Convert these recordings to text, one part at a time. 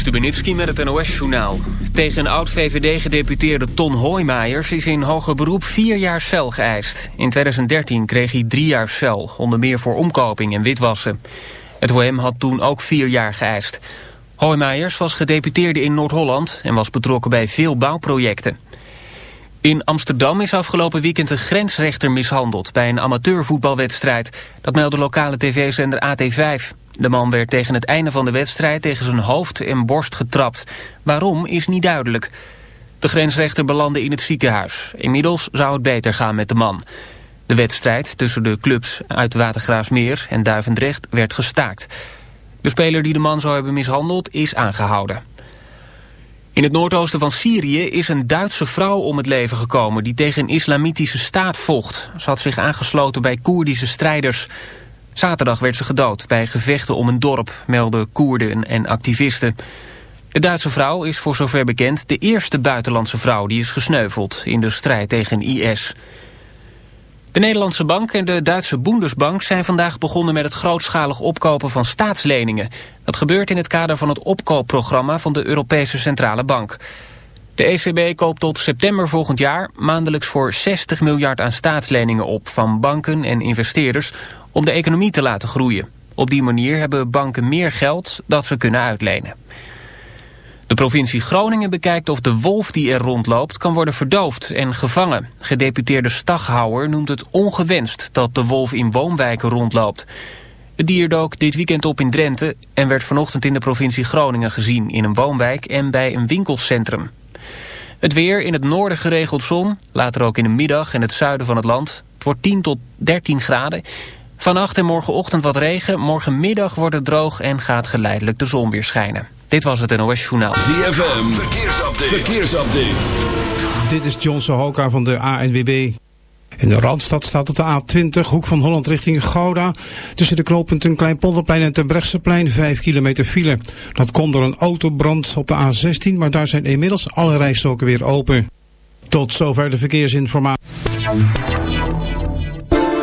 Stubenitski met het NOS-journaal. Tegen oud-VVD-gedeputeerde Ton Hoijmaijers is in hoger beroep vier jaar cel geëist. In 2013 kreeg hij drie jaar cel, onder meer voor omkoping en witwassen. Het OM had toen ook vier jaar geëist. Hoijmaijers was gedeputeerde in Noord-Holland en was betrokken bij veel bouwprojecten. In Amsterdam is afgelopen weekend een grensrechter mishandeld... bij een amateurvoetbalwedstrijd. Dat meldde lokale tv-zender AT5. De man werd tegen het einde van de wedstrijd tegen zijn hoofd en borst getrapt. Waarom is niet duidelijk. De grensrechter belandde in het ziekenhuis. Inmiddels zou het beter gaan met de man. De wedstrijd tussen de clubs uit Watergraafsmeer en Duivendrecht werd gestaakt. De speler die de man zou hebben mishandeld is aangehouden. In het noordoosten van Syrië is een Duitse vrouw om het leven gekomen... die tegen een islamitische staat vocht. Ze had zich aangesloten bij Koerdische strijders... Zaterdag werd ze gedood bij gevechten om een dorp, melden Koerden en activisten. De Duitse vrouw is voor zover bekend de eerste buitenlandse vrouw die is gesneuveld in de strijd tegen IS. De Nederlandse Bank en de Duitse Bundesbank zijn vandaag begonnen met het grootschalig opkopen van staatsleningen. Dat gebeurt in het kader van het opkoopprogramma van de Europese Centrale Bank. De ECB koopt tot september volgend jaar maandelijks voor 60 miljard aan staatsleningen op van banken en investeerders om de economie te laten groeien. Op die manier hebben banken meer geld dat ze kunnen uitlenen. De provincie Groningen bekijkt of de wolf die er rondloopt kan worden verdoofd en gevangen. Gedeputeerde Staghouwer noemt het ongewenst dat de wolf in woonwijken rondloopt. Het dier dook dit weekend op in Drenthe en werd vanochtend in de provincie Groningen gezien in een woonwijk en bij een winkelcentrum. Het weer in het noorden geregeld zon, later ook in de middag en het zuiden van het land. Het wordt 10 tot 13 graden. Vannacht en morgenochtend wat regen. Morgenmiddag wordt het droog en gaat geleidelijk de zon weer schijnen. Dit was het NOS Journaal. ZFM, verkeersupdate. verkeersupdate. Dit is John Sohoka van de ANWB. In de Randstad staat op de A20, hoek van Holland richting Gouda. Tussen de knooppunten Kleinpolderplein en Terbrechtseplein 5 kilometer file. Dat komt door een autobrand op de A16, maar daar zijn inmiddels alle rijstroken weer open. Tot zover de verkeersinformatie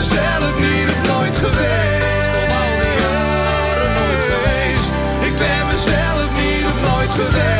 mezelf niet op nooit geweest. Op al die jaren nooit geweest. Ik ben mezelf niet op nooit geweest.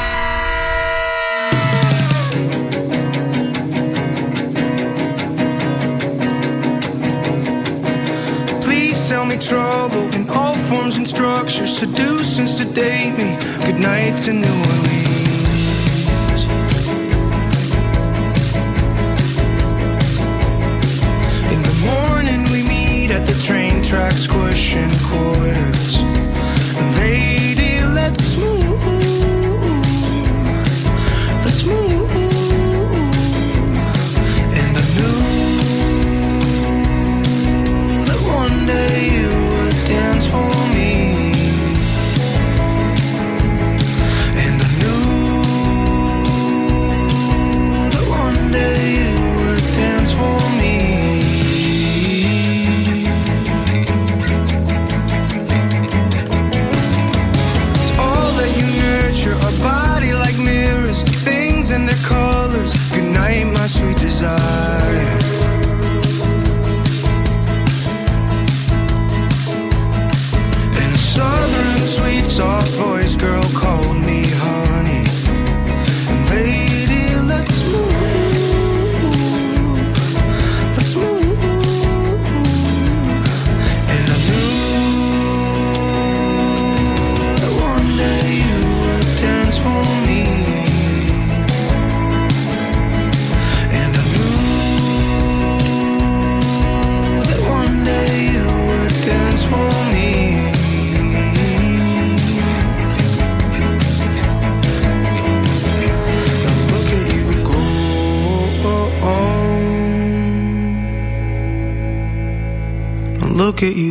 Trouble in all forms and structures, seduce and sedate me. Good night to New Orleans. In the morning we meet at the train track, squishing get you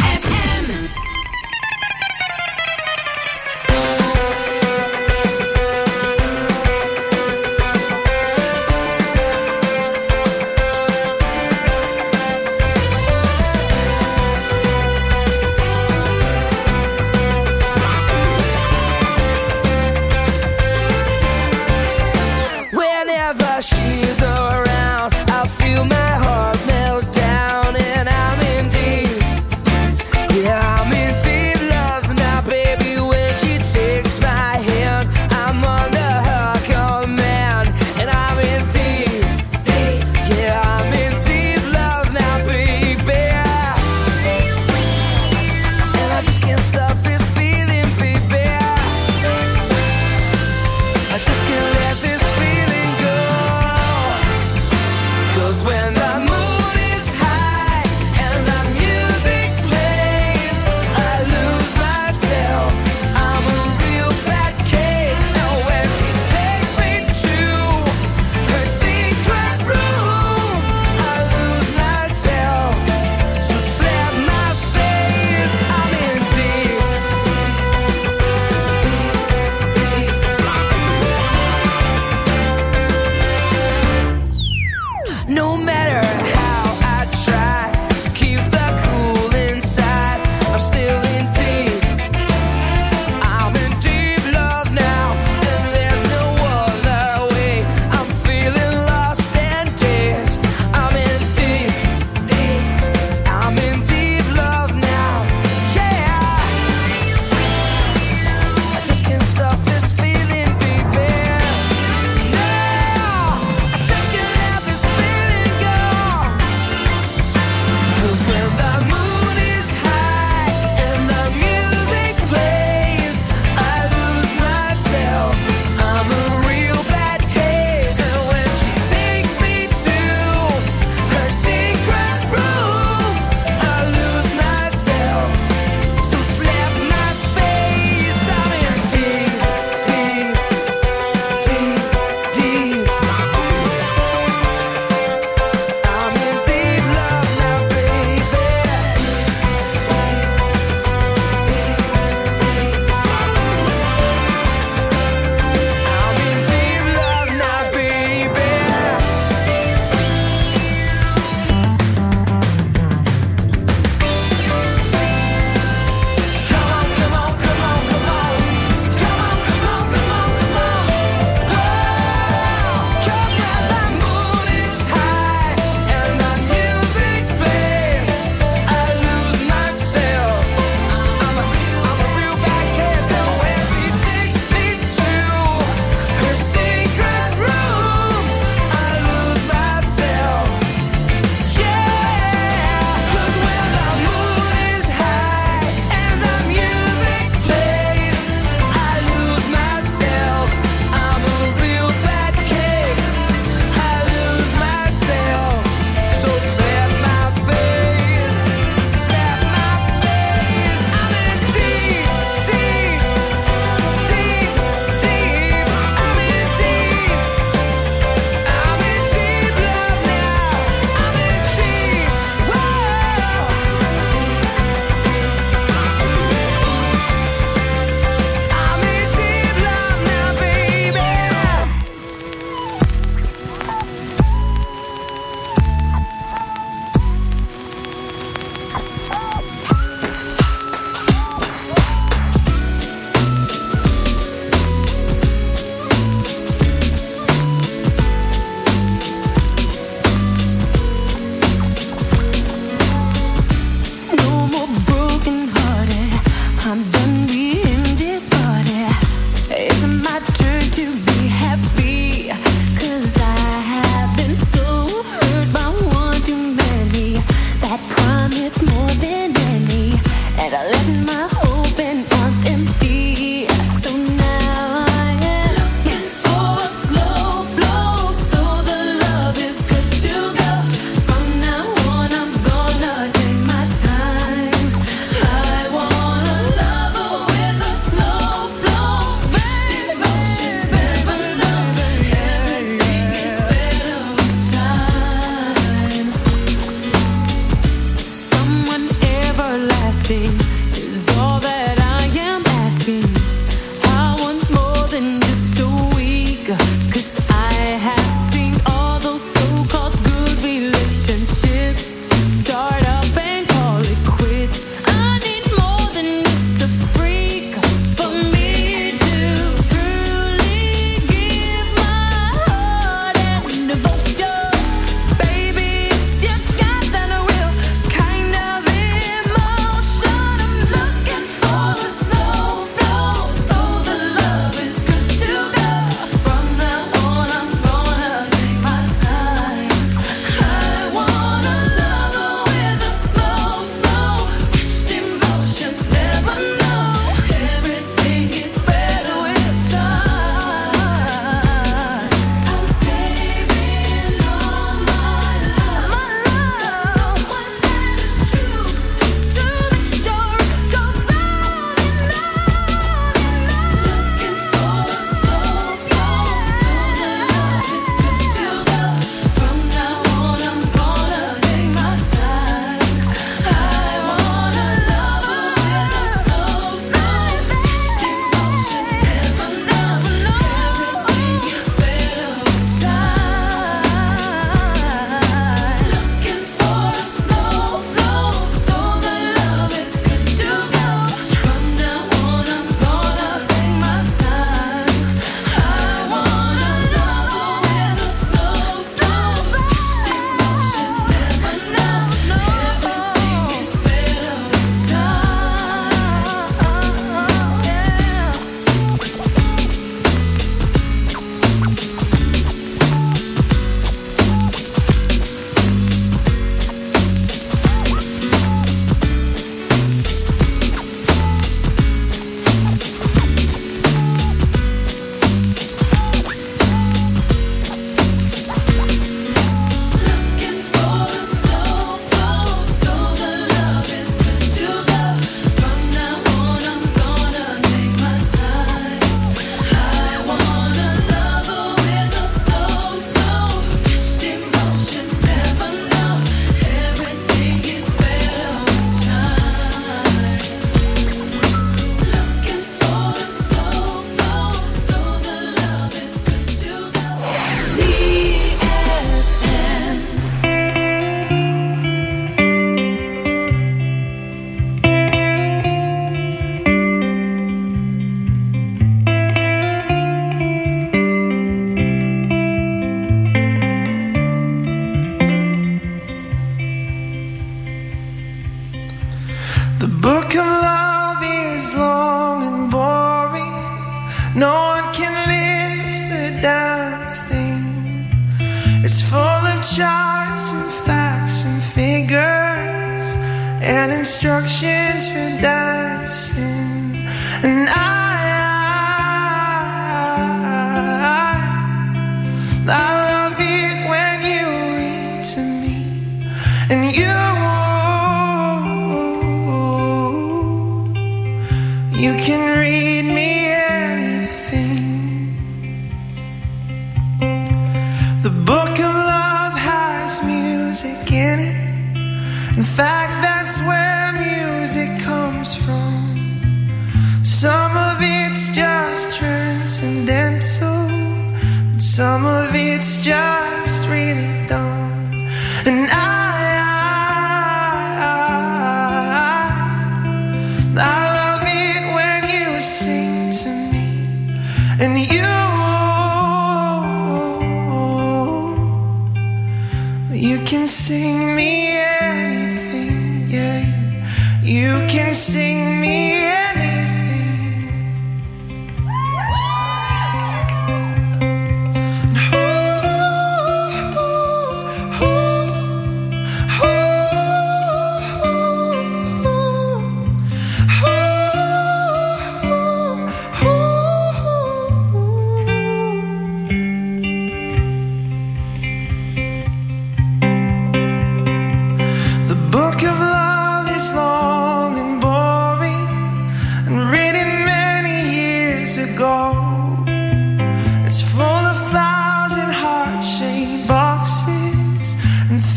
instructions for that.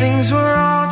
things were all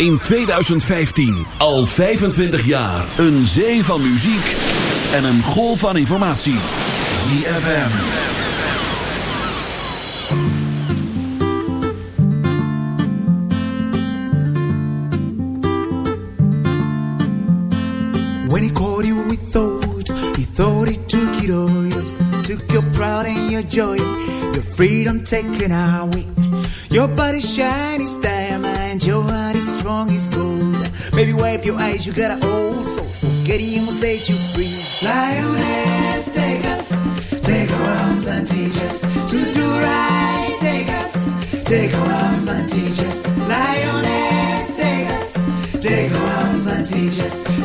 in 2015. Al 25 jaar. Een zee van muziek en een golf van informatie. ZFM. When he called you, we thought, he thought he took it all. Yes, took your pride and your joy, your freedom taken away. Your body shiny as diamond, your heart Wipe your eyes, you got an old soul. Forget will set you free. Lioness, take us, take our arms and teach us to do right. Take us, take our arms and teach us. Lioness, take us, take our arms and teach us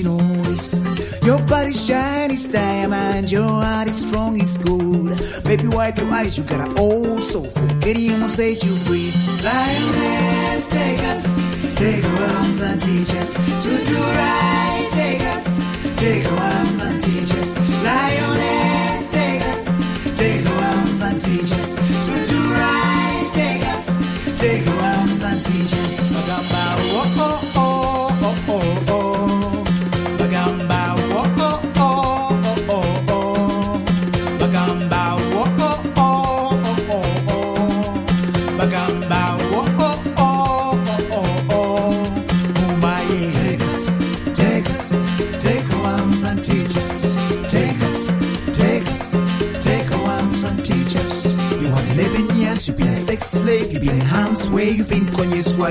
all this. Your body's shiny as diamond, your heart is strong as gold. Baby, wipe your eyes, you got an old soul. Forget him will set you free. Lioness, take us, take our arms and teach us to do right. Take us, take our arms and teach us. Lioness,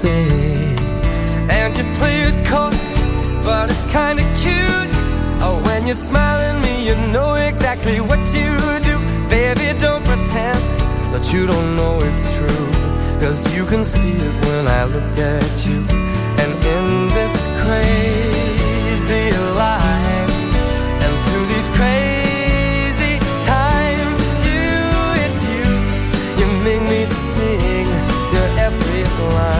say. And you play it coy, but it's kinda cute. Oh, when you smile at me, you know exactly what you do. Baby, don't pretend that you don't know it's true. Cause you can see it when I look at you. And in this crazy life, and through these crazy times, it's you, it's you. You make me sing your every line,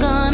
welcome